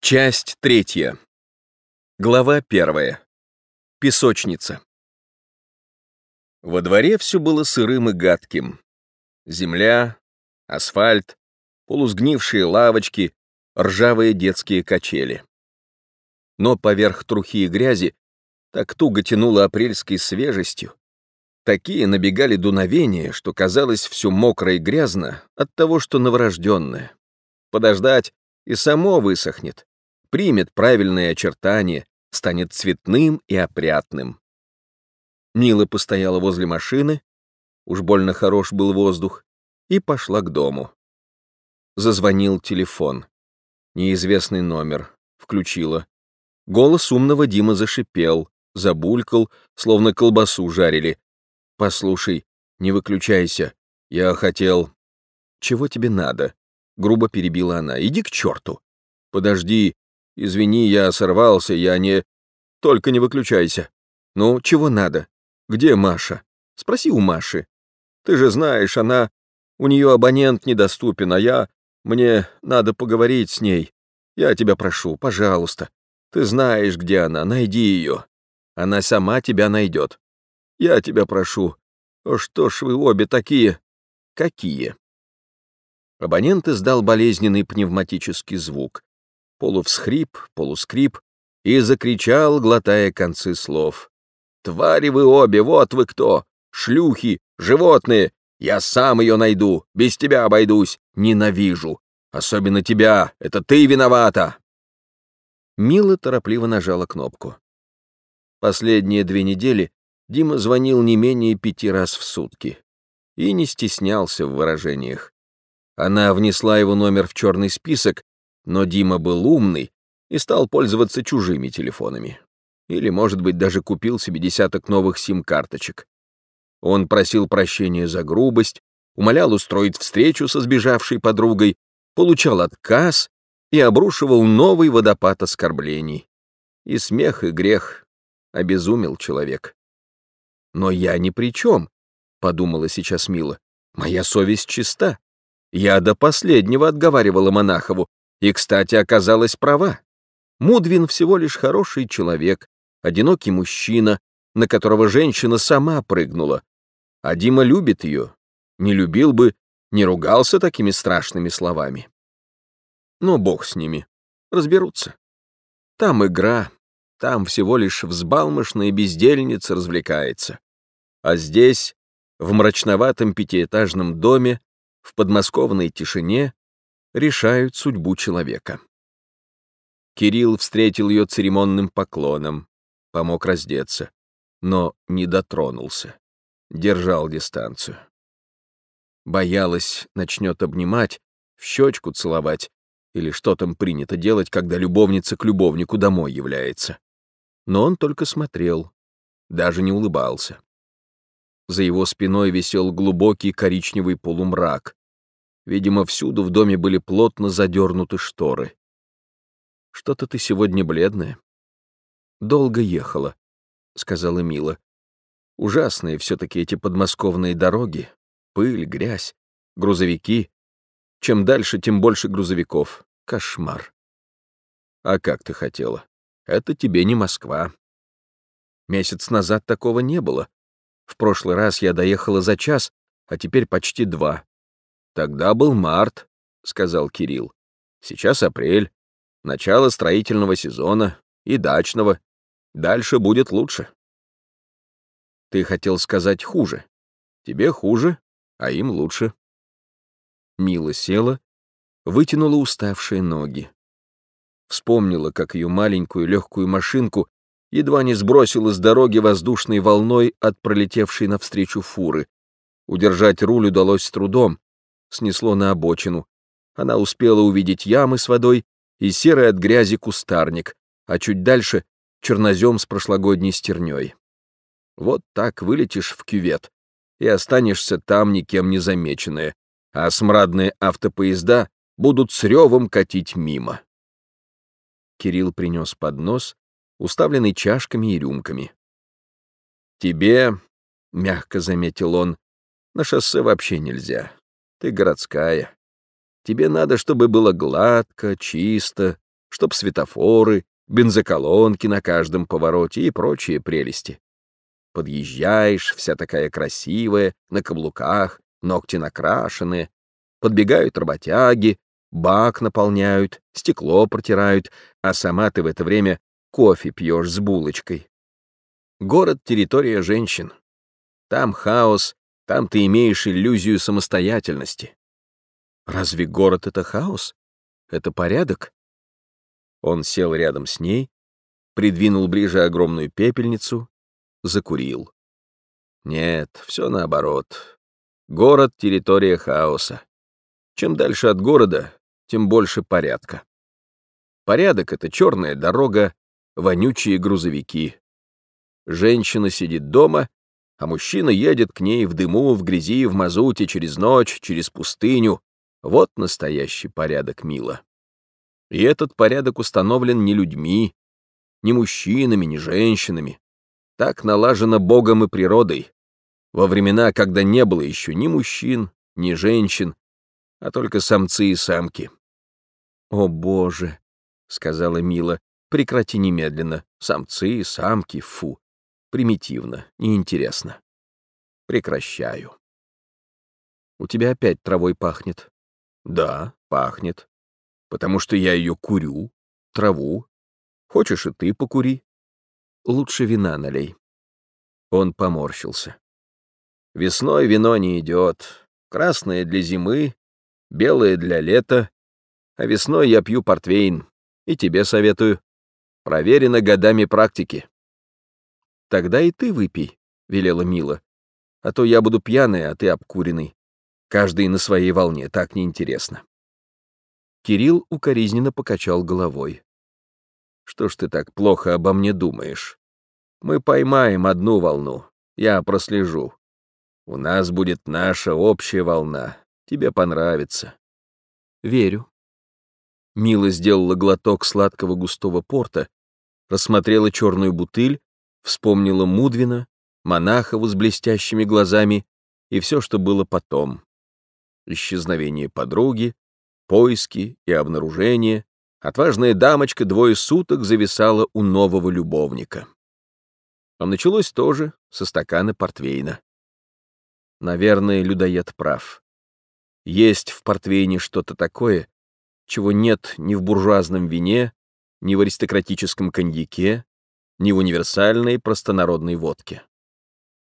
Часть третья. Глава первая. Песочница. Во дворе все было сырым и гадким. Земля, асфальт, полусгнившие лавочки, ржавые детские качели. Но поверх трухи и грязи так туго тянуло апрельской свежестью. Такие набегали дуновения, что казалось все мокро и грязно от того, что новорожденное. Подождать и само высохнет примет правильные очертания, станет цветным и опрятным. Мила постояла возле машины, уж больно хорош был воздух, и пошла к дому. Зазвонил телефон. Неизвестный номер. Включила. Голос умного Дима зашипел, забулькал, словно колбасу жарили. «Послушай, не выключайся. Я хотел...» «Чего тебе надо?» — грубо перебила она. «Иди к черту!» «Подожди, Извини, я сорвался, я не... Только не выключайся. Ну, чего надо? Где Маша? Спроси у Маши. Ты же знаешь, она... У нее абонент недоступен, а я... Мне надо поговорить с ней. Я тебя прошу, пожалуйста. Ты знаешь, где она, найди ее. Она сама тебя найдет. Я тебя прошу. О, что ж вы обе такие... Какие? Абонент издал болезненный пневматический звук полувсхрип, полускрип, и закричал, глотая концы слов. «Твари вы обе, вот вы кто! Шлюхи, животные! Я сам ее найду, без тебя обойдусь, ненавижу! Особенно тебя, это ты виновата!» Мила торопливо нажала кнопку. Последние две недели Дима звонил не менее пяти раз в сутки и не стеснялся в выражениях. Она внесла его номер в черный список но Дима был умный и стал пользоваться чужими телефонами. Или, может быть, даже купил себе десяток новых сим-карточек. Он просил прощения за грубость, умолял устроить встречу со сбежавшей подругой, получал отказ и обрушивал новый водопад оскорблений. И смех, и грех. Обезумел человек. «Но я ни при чем», — подумала сейчас Мила. «Моя совесть чиста. Я до последнего отговаривала Монахову, и, кстати, оказалась права. Мудвин всего лишь хороший человек, одинокий мужчина, на которого женщина сама прыгнула. А Дима любит ее. Не любил бы, не ругался такими страшными словами. Но бог с ними. Разберутся. Там игра, там всего лишь взбалмошная бездельница развлекается. А здесь, в мрачноватом пятиэтажном доме, в подмосковной тишине, решают судьбу человека. Кирилл встретил ее церемонным поклоном, помог раздеться, но не дотронулся, держал дистанцию. Боялась, начнет обнимать, в щечку целовать, или что там принято делать, когда любовница к любовнику домой является. Но он только смотрел, даже не улыбался. За его спиной висел глубокий коричневый полумрак, Видимо, всюду в доме были плотно задернуты шторы. «Что-то ты сегодня бледная». «Долго ехала», — сказала Мила. «Ужасные все-таки эти подмосковные дороги. Пыль, грязь, грузовики. Чем дальше, тем больше грузовиков. Кошмар». «А как ты хотела? Это тебе не Москва». Месяц назад такого не было. В прошлый раз я доехала за час, а теперь почти два. Тогда был март, сказал Кирилл. Сейчас апрель, начало строительного сезона и дачного. Дальше будет лучше. Ты хотел сказать хуже. Тебе хуже, а им лучше. Мила села, вытянула уставшие ноги. Вспомнила, как ее маленькую легкую машинку едва не сбросила с дороги воздушной волной от пролетевшей навстречу фуры. Удержать руль удалось с трудом, снесло на обочину. Она успела увидеть ямы с водой и серый от грязи кустарник, а чуть дальше — чернозем с прошлогодней стерней. Вот так вылетишь в кювет и останешься там никем не замеченная, а смрадные автопоезда будут с ревом катить мимо. Кирилл принес поднос, уставленный чашками и рюмками. «Тебе, — мягко заметил он, — на шоссе вообще нельзя. Ты городская. Тебе надо, чтобы было гладко, чисто, чтоб светофоры, бензоколонки на каждом повороте и прочие прелести. Подъезжаешь, вся такая красивая, на каблуках, ногти накрашенные, подбегают работяги, бак наполняют, стекло протирают, а сама ты в это время кофе пьешь с булочкой. Город — территория женщин. Там хаос, там ты имеешь иллюзию самостоятельности. Разве город — это хаос? Это порядок? Он сел рядом с ней, придвинул ближе огромную пепельницу, закурил. Нет, все наоборот. Город — территория хаоса. Чем дальше от города, тем больше порядка. Порядок — это черная дорога, вонючие грузовики. Женщина сидит дома, а мужчина едет к ней в дыму, в грязи, в мазуте, через ночь, через пустыню. Вот настоящий порядок, мило. И этот порядок установлен не людьми, не мужчинами, не женщинами. Так налажено Богом и природой. Во времена, когда не было еще ни мужчин, ни женщин, а только самцы и самки. «О, Боже!» — сказала Мила. «Прекрати немедленно. Самцы, самки, фу. Примитивно, неинтересно. Прекращаю». «У тебя опять травой пахнет». «Да, пахнет. Потому что я ее курю, траву. Хочешь и ты покури. Лучше вина налей». Он поморщился. «Весной вино не идет. Красное для зимы, белое для лета, а весной я пью портвейн, и тебе советую. Проверено годами практики. Тогда и ты выпей, — велела Мила, — а то я буду пьяный, а ты обкуренный. Каждый на своей волне, так неинтересно. Кирилл укоризненно покачал головой. Что ж ты так плохо обо мне думаешь? Мы поймаем одну волну, я прослежу. У нас будет наша общая волна, Тебе понравится. Верю. Мила сделала глоток сладкого густого порта, рассмотрела черную бутыль, вспомнила Мудвина, Монахова с блестящими глазами и все, что было потом. Исчезновение подруги, поиски и обнаружение, отважная дамочка двое суток зависала у нового любовника. А началось тоже со стакана портвейна. Наверное, людоед прав. Есть в портвейне что-то такое, чего нет ни в буржуазном вине, ни в аристократическом коньяке, ни в универсальной простонародной водке.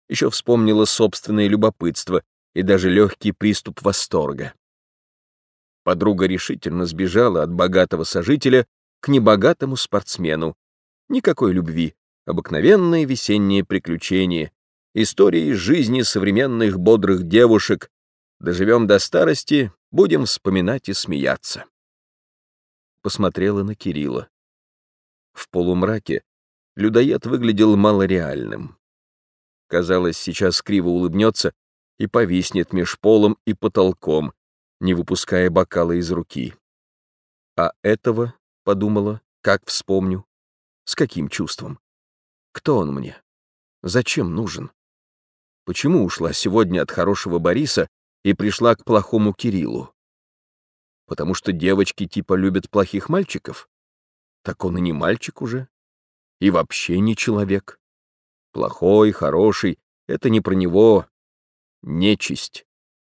Еще вспомнила собственное любопытство и даже легкий приступ восторга. Подруга решительно сбежала от богатого сожителя к небогатому спортсмену. Никакой любви, обыкновенное весеннее приключение, истории жизни современных бодрых девушек, Доживем до старости, будем вспоминать и смеяться. Посмотрела на Кирилла. В полумраке людоед выглядел малореальным. Казалось, сейчас криво улыбнется и повиснет меж полом и потолком, не выпуская бокала из руки. А этого, — подумала, — как вспомню, с каким чувством? Кто он мне? Зачем нужен? Почему ушла сегодня от хорошего Бориса и пришла к плохому Кириллу. Потому что девочки типа любят плохих мальчиков? Так он и не мальчик уже. И вообще не человек. Плохой, хороший — это не про него. Нечисть.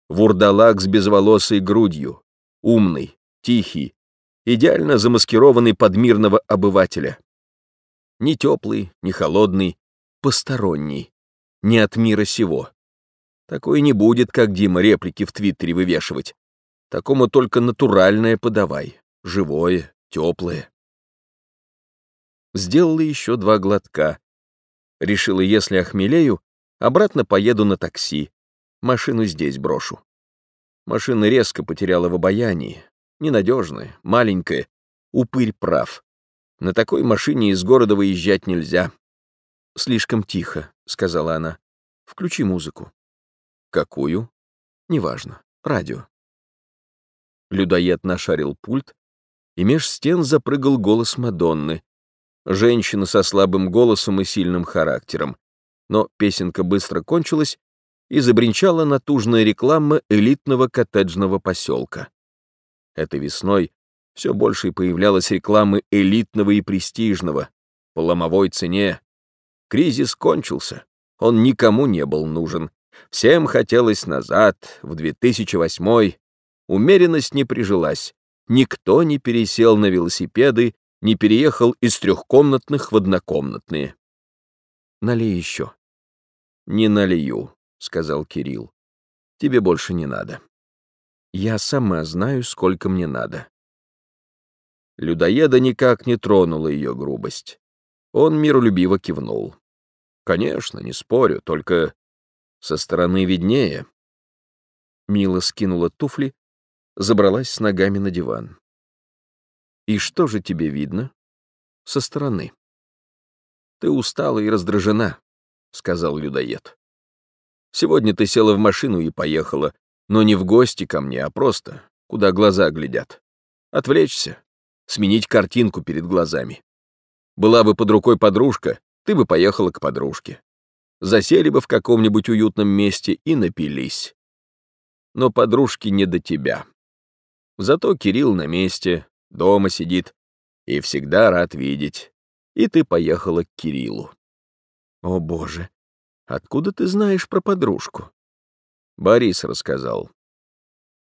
Вурдалак с безволосой грудью. Умный, тихий, идеально замаскированный под мирного обывателя. Не теплый, не холодный, посторонний, не от мира сего. Такой не будет, как Дима реплики в Твиттере вывешивать. Такому только натуральное подавай, живое, теплое. Сделала еще два глотка. Решила, если охмелею, обратно поеду на такси. Машину здесь брошу. Машина резко потеряла в обаянии. Ненадежная, маленькая. Упырь прав. На такой машине из города выезжать нельзя. «Слишком тихо», — сказала она. «Включи музыку». Какую? Неважно. Радио. Людоед нашарил пульт, и меж стен запрыгал голос Мадонны. Женщина со слабым голосом и сильным характером. Но песенка быстро кончилась, и забринчала натужная реклама элитного коттеджного поселка. Этой весной Все больше и появлялось рекламы элитного и престижного, по ломовой цене. Кризис кончился, он никому не был нужен. Всем хотелось назад, в 2008 Умеренность не прижилась. Никто не пересел на велосипеды, не переехал из трехкомнатных в однокомнатные. Налей еще. Не налью, сказал Кирилл. Тебе больше не надо. Я сама знаю, сколько мне надо. Людоеда никак не тронула ее грубость. Он миролюбиво кивнул. Конечно, не спорю, только со стороны виднее. Мила скинула туфли, забралась с ногами на диван. И что же тебе видно? Со стороны. Ты устала и раздражена, сказал людоед. Сегодня ты села в машину и поехала, но не в гости ко мне, а просто, куда глаза глядят. Отвлечься, сменить картинку перед глазами. Была бы под рукой подружка, ты бы поехала к подружке. Засели бы в каком-нибудь уютном месте и напились. Но подружки не до тебя. Зато Кирилл на месте, дома сидит и всегда рад видеть. И ты поехала к Кириллу. О, боже, откуда ты знаешь про подружку? Борис рассказал.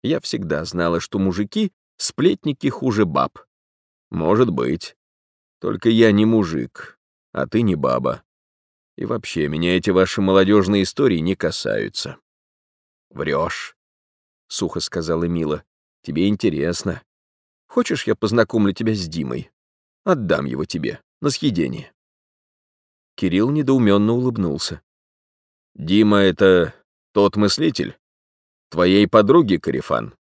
Я всегда знала, что мужики — сплетники хуже баб. Может быть. Только я не мужик, а ты не баба. И вообще, меня эти ваши молодежные истории не касаются. Врешь, — сухо сказала Мила. Тебе интересно. Хочешь, я познакомлю тебя с Димой? Отдам его тебе, на съедение. Кирилл недоуменно улыбнулся. Дима — это тот мыслитель? Твоей подруги, Карифан?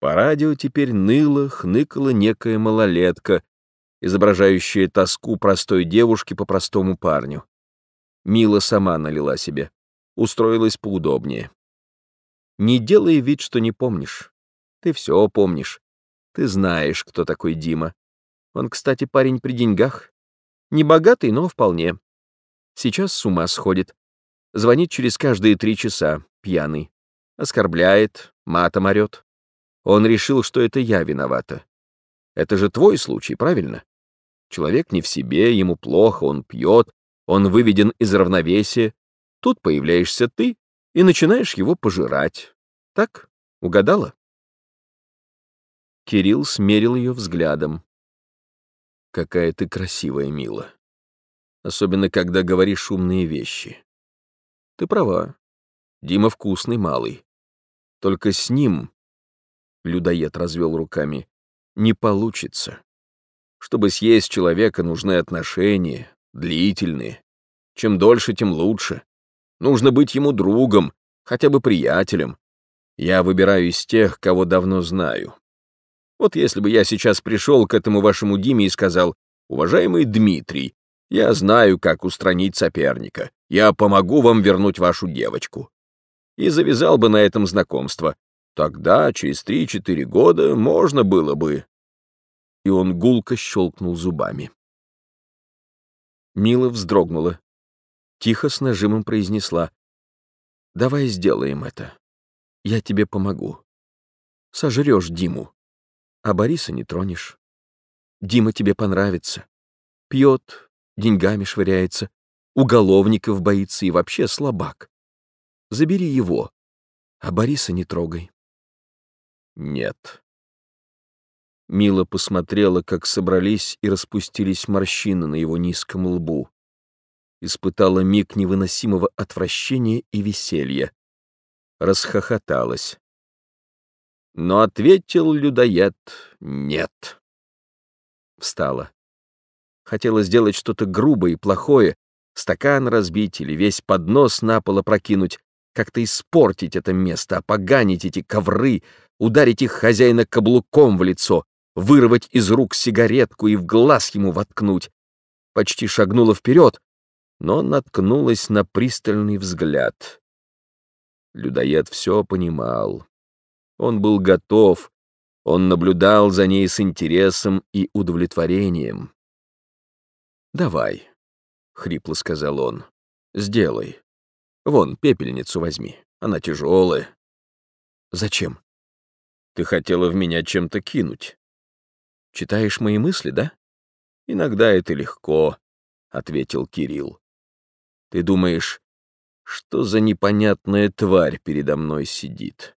По радио теперь ныла, хныкала некая малолетка, изображающая тоску простой девушки по простому парню. Мила сама налила себе, устроилась поудобнее. Не делай вид, что не помнишь. Ты все помнишь. Ты знаешь, кто такой Дима. Он, кстати, парень при деньгах. Не богатый, но вполне. Сейчас с ума сходит. Звонит через каждые три часа, пьяный. Оскорбляет, матом орет. Он решил, что это я виновата. Это же твой случай, правильно? Человек не в себе, ему плохо, он пьет, он выведен из равновесия. Тут появляешься ты и начинаешь его пожирать. Так? Угадала? Кирилл смерил ее взглядом. Какая ты красивая, Мила. Особенно, когда говоришь умные вещи. Ты права. Дима вкусный малый. Только с ним Людоед развел руками. Не получится. Чтобы съесть человека, нужны отношения, длительные. Чем дольше, тем лучше. Нужно быть ему другом, хотя бы приятелем. Я выбираю из тех, кого давно знаю. Вот если бы я сейчас пришел к этому вашему Диме и сказал, «Уважаемый Дмитрий, я знаю, как устранить соперника. Я помогу вам вернуть вашу девочку». И завязал бы на этом знакомство, Тогда, через три-четыре года, можно было бы. И он гулко щелкнул зубами. Мила вздрогнула. Тихо с нажимом произнесла. «Давай сделаем это. Я тебе помогу. Сожрешь Диму, а Бориса не тронешь. Дима тебе понравится. Пьет, деньгами швыряется, уголовников боится и вообще слабак. Забери его, а Бориса не трогай. Нет. Мила посмотрела, как собрались и распустились морщины на его низком лбу. Испытала миг невыносимого отвращения и веселья. Расхохоталась. Но ответил людоед «нет». Встала. Хотела сделать что-то грубое и плохое, стакан разбить или весь поднос на пол опрокинуть, как-то испортить это место, опоганить эти ковры, ударить их хозяина каблуком в лицо, вырвать из рук сигаретку и в глаз ему воткнуть. Почти шагнула вперед, но наткнулась на пристальный взгляд. Людоед все понимал. Он был готов, он наблюдал за ней с интересом и удовлетворением. «Давай», — хрипло сказал он, — «сделай. Вон, пепельницу возьми, она тяжелая». «Зачем?» Ты хотела в меня чем-то кинуть. Читаешь мои мысли, да? Иногда это легко, — ответил Кирилл. Ты думаешь, что за непонятная тварь передо мной сидит?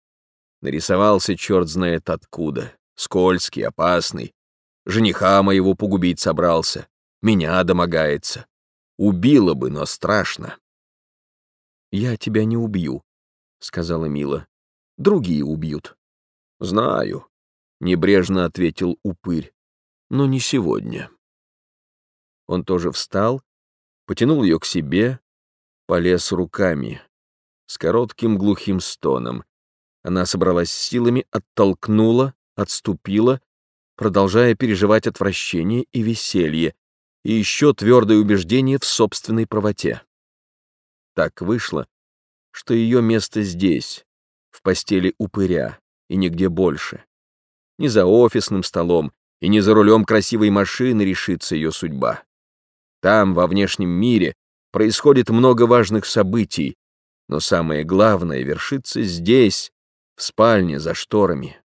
Нарисовался черт знает откуда, скользкий, опасный. Жениха моего погубить собрался, меня домогается. Убила бы, но страшно. «Я тебя не убью», — сказала Мила. «Другие убьют». «Знаю», — небрежно ответил упырь, — «но не сегодня». Он тоже встал, потянул ее к себе, полез руками. С коротким глухим стоном. Она собралась силами, оттолкнула, отступила, продолжая переживать отвращение и веселье, и еще твердое убеждение в собственной правоте. Так вышло, что ее место здесь, в постели упыря, и нигде больше. Не за офисным столом и не за рулем красивой машины решится ее судьба. Там, во внешнем мире, происходит много важных событий, но самое главное вершится здесь, в спальне за шторами.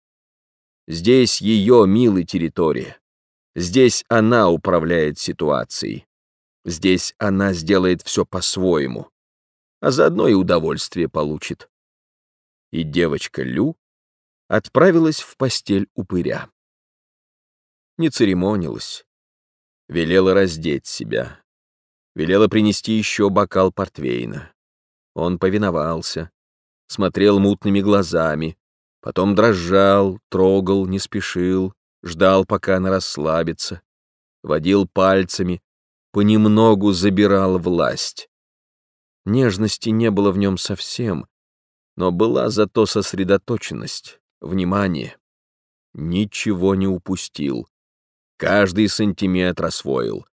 Здесь ее милая территория. Здесь она управляет ситуацией. Здесь она сделает все по-своему, а заодно и удовольствие получит. И девочка Лю отправилась в постель упыря. Не церемонилась, велела раздеть себя, велела принести еще бокал портвейна. Он повиновался, смотрел мутными глазами, потом дрожал, трогал, не спешил, ждал, пока она расслабится, водил пальцами, понемногу забирал власть. Нежности не было в нем совсем, но была зато сосредоточенность, внимание. Ничего не упустил. Каждый сантиметр освоил.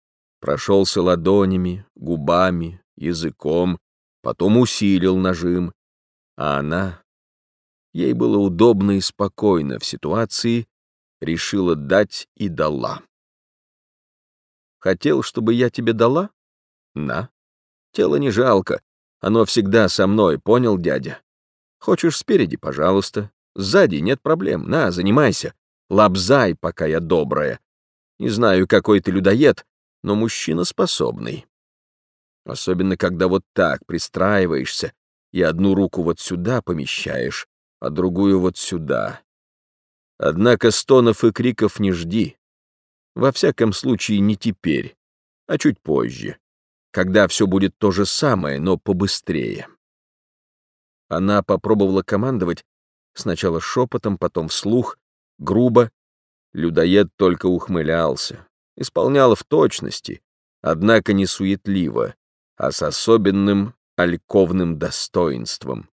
Прошелся ладонями, губами, языком, потом усилил нажим. А она... Ей было удобно и спокойно в ситуации, решила дать и дала. Хотел, чтобы я тебе дала? На. Тело не жалко, оно всегда со мной, понял, дядя? Хочешь спереди, пожалуйста. Сзади нет проблем, на, занимайся. Лобзай, пока я добрая. Не знаю, какой ты людоед, но мужчина способный. Особенно, когда вот так пристраиваешься и одну руку вот сюда помещаешь, а другую вот сюда. Однако стонов и криков не жди. Во всяком случае, не теперь, а чуть позже, когда все будет то же самое, но побыстрее. Она попробовала командовать, сначала шепотом, потом вслух, грубо. Людоед только ухмылялся, исполнял в точности, однако не суетливо, а с особенным альковным достоинством.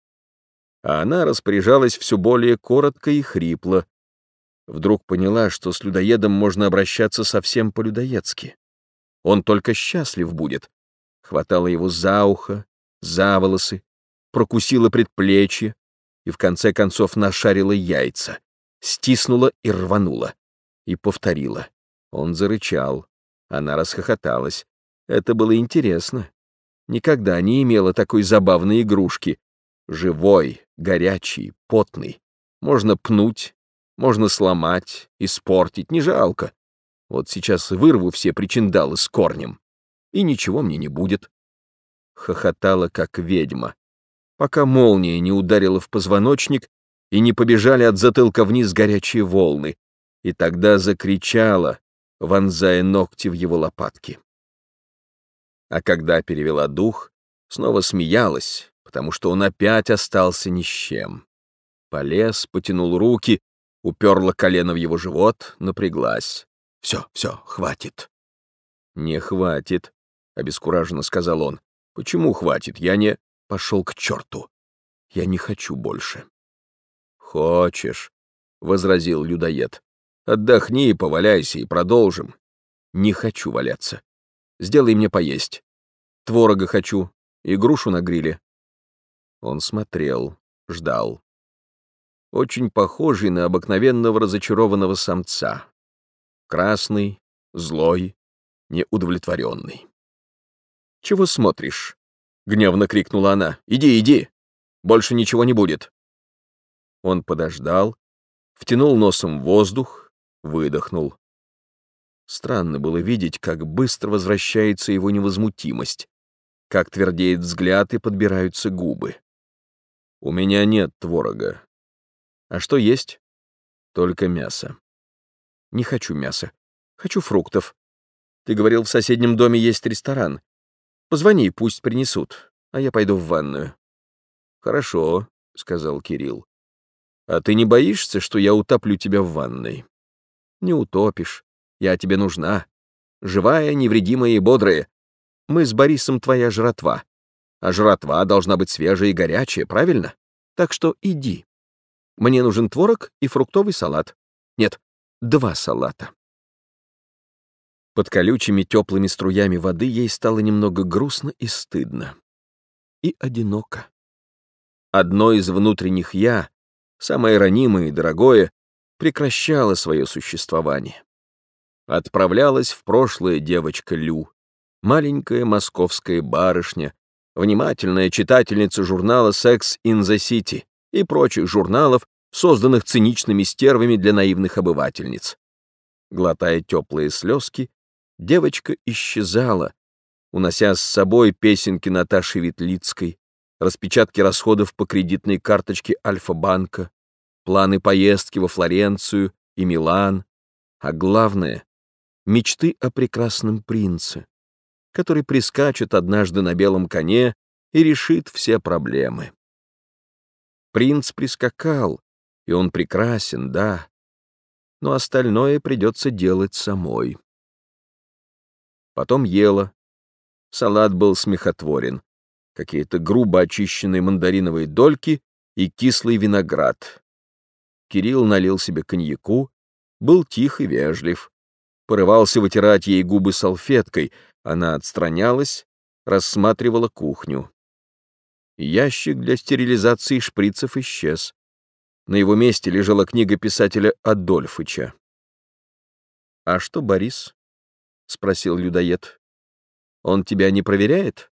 А она распоряжалась все более коротко и хрипло, Вдруг поняла, что с людоедом можно обращаться совсем по-людоедски. Он только счастлив будет. Хватала его за ухо, за волосы, прокусила предплечье и в конце концов нашарила яйца, стиснула и рванула. И повторила. Он зарычал. Она расхохоталась. Это было интересно. Никогда не имела такой забавной игрушки. Живой, горячий, потный. Можно пнуть, можно сломать, испортить, не жалко. Вот сейчас вырву все причиндалы с корнем, и ничего мне не будет. Хохотала, как ведьма, пока молния не ударила в позвоночник и не побежали от затылка вниз горячие волны, и тогда закричала, вонзая ногти в его лопатки. А когда перевела дух, снова смеялась, потому что он опять остался ни с чем. Полез, потянул руки уперла колено в его живот, напряглась. «Все, все, хватит». «Не хватит», — обескураженно сказал он. «Почему хватит? Я не...» «Пошел к черту. Я не хочу больше». «Хочешь», — возразил людоед. «Отдохни, поваляйся и продолжим». «Не хочу валяться. Сделай мне поесть. Творога хочу и грушу на гриле». Он смотрел, ждал очень похожий на обыкновенного разочарованного самца. Красный, злой, неудовлетворенный. «Чего смотришь?» — гневно крикнула она. «Иди, иди! Больше ничего не будет!» Он подождал, Втянул носом воздух, выдохнул. Странно было видеть, как быстро возвращается его невозмутимость, как твердеет взгляд и подбираются губы. «У меня нет творога. А что есть? Только мясо. Не хочу мяса. Хочу фруктов. Ты говорил, в соседнем доме есть ресторан. Позвони, пусть принесут, а я пойду в ванную». «Хорошо», — сказал Кирилл. «А ты не боишься, что я утоплю тебя в ванной?» «Не утопишь. Я тебе нужна. Живая, невредимая и бодрая. Мы с Борисом твоя жратва. А жратва должна быть свежая и горячая, правильно? Так что иди. Мне нужен творог и фруктовый салат. Нет, два салата. Под колючими теплыми струями воды ей стало немного грустно и стыдно. И одиноко. Одно из внутренних «я», самое ранимое и дорогое, прекращало свое существование. Отправлялась в прошлое девочка Лю, маленькая московская барышня, внимательная читательница журнала «Sex in the City» и прочих журналов, созданных циничными стервами для наивных обывательниц. Глотая теплые слезки, девочка исчезала, унося с собой песенки Наташи Ветлицкой, распечатки расходов по кредитной карточке Альфа-банка, планы поездки во Флоренцию и Милан, а главное — мечты о прекрасном принце, который прискачет однажды на белом коне и решит все проблемы. Принц прискакал, и он прекрасен, да, но остальное придется делать самой. Потом ела. Салат был смехотворен. Какие-то грубо очищенные мандариновые дольки и кислый виноград. Кирилл налил себе коньяку, был тих и вежлив. Порывался вытирать ей губы салфеткой, она отстранялась, рассматривала кухню. Ящик для стерилизации шприцев исчез. На его месте лежала книга писателя Адольфыча. «А что Борис?» — спросил людоед. «Он тебя не проверяет?»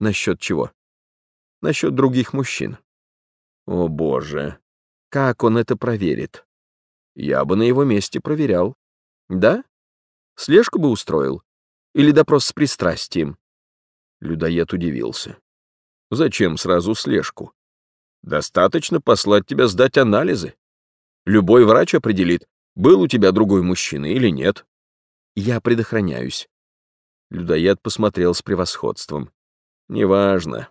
«Насчет чего?» «Насчет других мужчин». «О, боже! Как он это проверит?» «Я бы на его месте проверял». «Да? Слежку бы устроил?» Или допрос с пристрастием?» Людоед удивился. «Зачем сразу слежку? Достаточно послать тебя сдать анализы. Любой врач определит, был у тебя другой мужчина или нет. Я предохраняюсь». Людоед посмотрел с превосходством. «Неважно.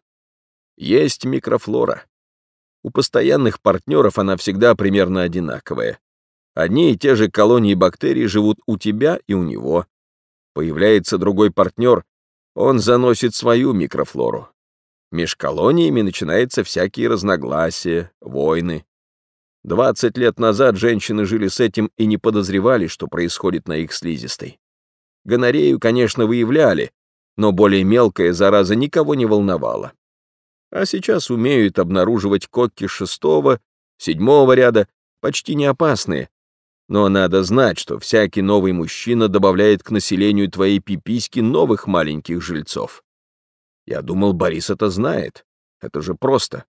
Есть микрофлора. У постоянных партнеров она всегда примерно одинаковая. Одни и те же колонии бактерий живут у тебя и у него. Появляется другой партнер, он заносит свою микрофлору. Меж колониями начинаются всякие разногласия, войны. 20 лет назад женщины жили с этим и не подозревали, что происходит на их слизистой. Гонорею, конечно, выявляли, но более мелкая зараза никого не волновала. А сейчас умеют обнаруживать кокки шестого, седьмого ряда, почти не опасные, но надо знать, что всякий новый мужчина добавляет к населению твоей пиписьки новых маленьких жильцов. Я думал, Борис это знает. Это же просто.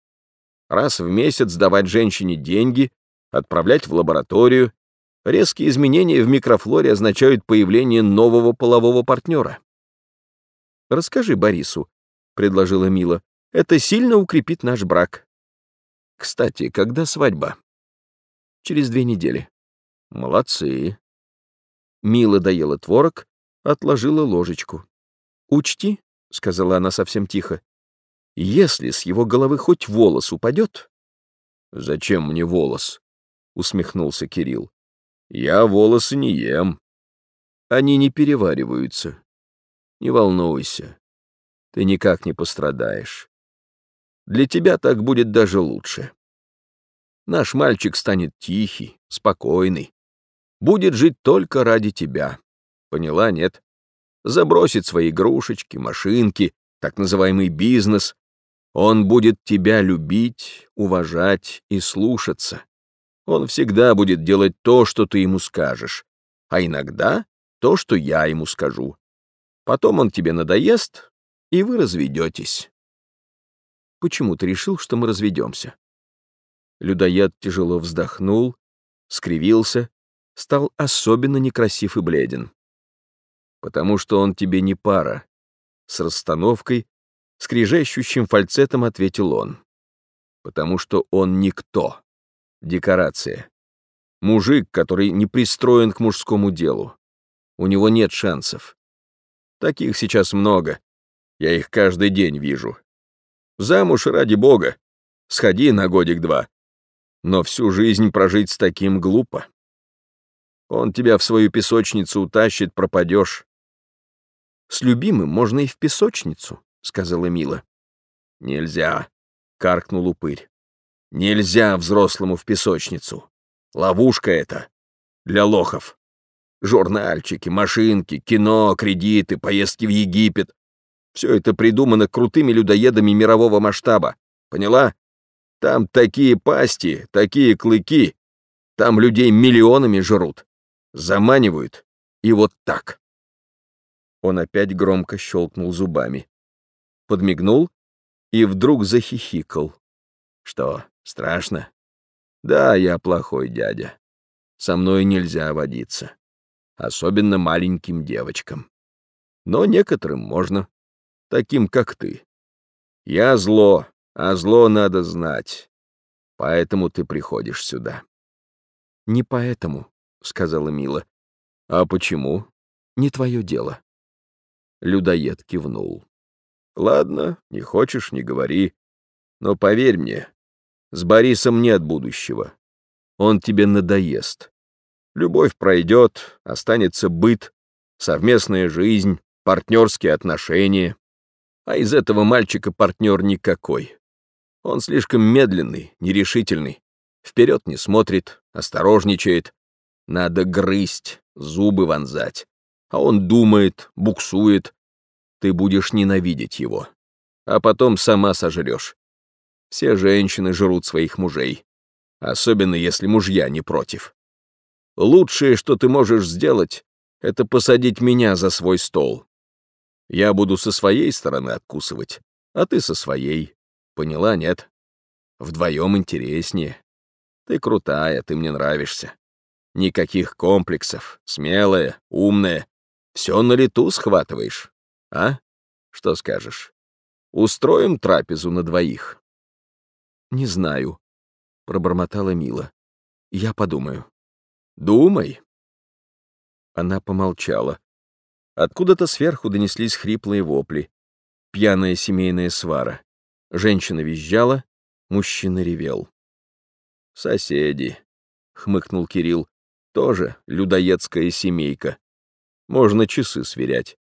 Раз в месяц давать женщине деньги, отправлять в лабораторию. Резкие изменения в микрофлоре означают появление нового полового партнера. «Расскажи Борису», — предложила Мила. «Это сильно укрепит наш брак». «Кстати, когда свадьба?» «Через две недели». Молодцы. Мила доела творог, отложила ложечку. Учти, — сказала она совсем тихо, — если с его головы хоть волос упадет... Зачем мне волос? — усмехнулся Кирилл. Я волосы не ем. Они не перевариваются. Не волнуйся. Ты никак не пострадаешь. Для тебя так будет даже лучше. Наш мальчик станет тихий, спокойный будет жить только ради тебя. Поняла, нет? Забросит свои игрушечки, машинки, так называемый бизнес. Он будет тебя любить, уважать и слушаться. Он всегда будет делать то, что ты ему скажешь, а иногда то, что я ему скажу. Потом он тебе надоест, и вы разведетесь. Почему ты решил, что мы разведемся? Людоед тяжело вздохнул, скривился, стал особенно некрасив и бледен. «Потому что он тебе не пара», — с расстановкой, скрижащущим фальцетом ответил он. «Потому что он никто, декорация. Мужик, который не пристроен к мужскому делу. У него нет шансов. Таких сейчас много. Я их каждый день вижу. Замуж ради бога. Сходи на годик-два. Но всю жизнь прожить с таким глупо. Он тебя в свою песочницу утащит, пропадешь. С любимым можно и в песочницу, сказала Мила. Нельзя, каркнул упырь. Нельзя взрослому в песочницу. Ловушка это. Для лохов. Журнальчики, машинки, кино, кредиты, поездки в Египет. Все это придумано крутыми людоедами мирового масштаба. Поняла? Там такие пасти, такие клыки. Там людей миллионами жрут. Заманивают. И вот так. Он опять громко щелкнул зубами. Подмигнул и вдруг захихикал. Что, страшно? Да, я плохой дядя. Со мной нельзя водиться. Особенно маленьким девочкам. Но некоторым можно. Таким, как ты. Я зло, а зло надо знать. Поэтому ты приходишь сюда. Не поэтому, сказала Мила. А почему? Не твое дело. Людоед кивнул. Ладно, не хочешь, не говори. Но поверь мне, с Борисом нет будущего. Он тебе надоест. Любовь пройдет, останется быт, совместная жизнь, партнерские отношения. А из этого мальчика партнер никакой. Он слишком медленный, нерешительный, вперед не смотрит, осторожничает. Надо грызть, зубы вонзать а он думает, буксует. Ты будешь ненавидеть его, а потом сама сожрешь. Все женщины жрут своих мужей, особенно если мужья не против. Лучшее, что ты можешь сделать, это посадить меня за свой стол. Я буду со своей стороны откусывать, а ты со своей. Поняла, нет? Вдвоем интереснее. Ты крутая, ты мне нравишься. Никаких комплексов, смелая, умная, все на лету схватываешь, а? Что скажешь? Устроим трапезу на двоих?» «Не знаю», — пробормотала Мила. «Я подумаю». «Думай». Она помолчала. Откуда-то сверху донеслись хриплые вопли. Пьяная семейная свара. Женщина визжала, мужчина ревел. «Соседи», — хмыкнул Кирилл, — «тоже людоедская семейка. Можно часы сверять.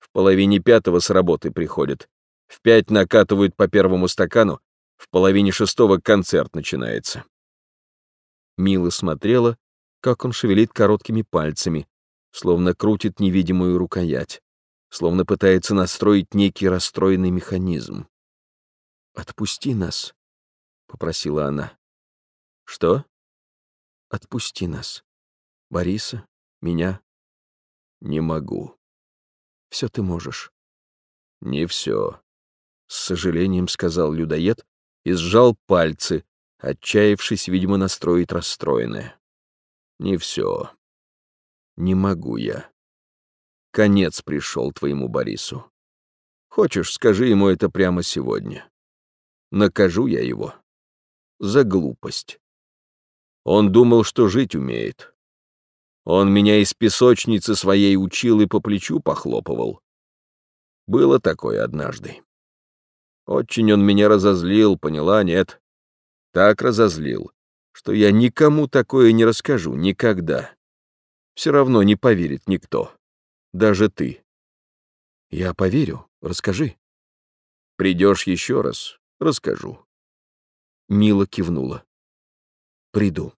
В половине пятого с работы приходят. В пять накатывают по первому стакану, в половине шестого концерт начинается. Мила смотрела, как он шевелит короткими пальцами, словно крутит невидимую рукоять, словно пытается настроить некий расстроенный механизм. «Отпусти нас», — попросила она. «Что?» «Отпусти нас. Бориса, меня, не могу. Все ты можешь. Не все. С сожалением сказал людоед и сжал пальцы, отчаявшись, видимо, настроить расстроенное. Не все. Не могу я. Конец пришел твоему Борису. Хочешь, скажи ему это прямо сегодня. Накажу я его. За глупость. Он думал, что жить умеет. Он меня из песочницы своей учил и по плечу похлопывал. Было такое однажды. Очень он меня разозлил, поняла, нет? Так разозлил, что я никому такое не расскажу никогда. Все равно не поверит никто. Даже ты. Я поверю, расскажи. Придешь еще раз, расскажу. Мила кивнула. Приду.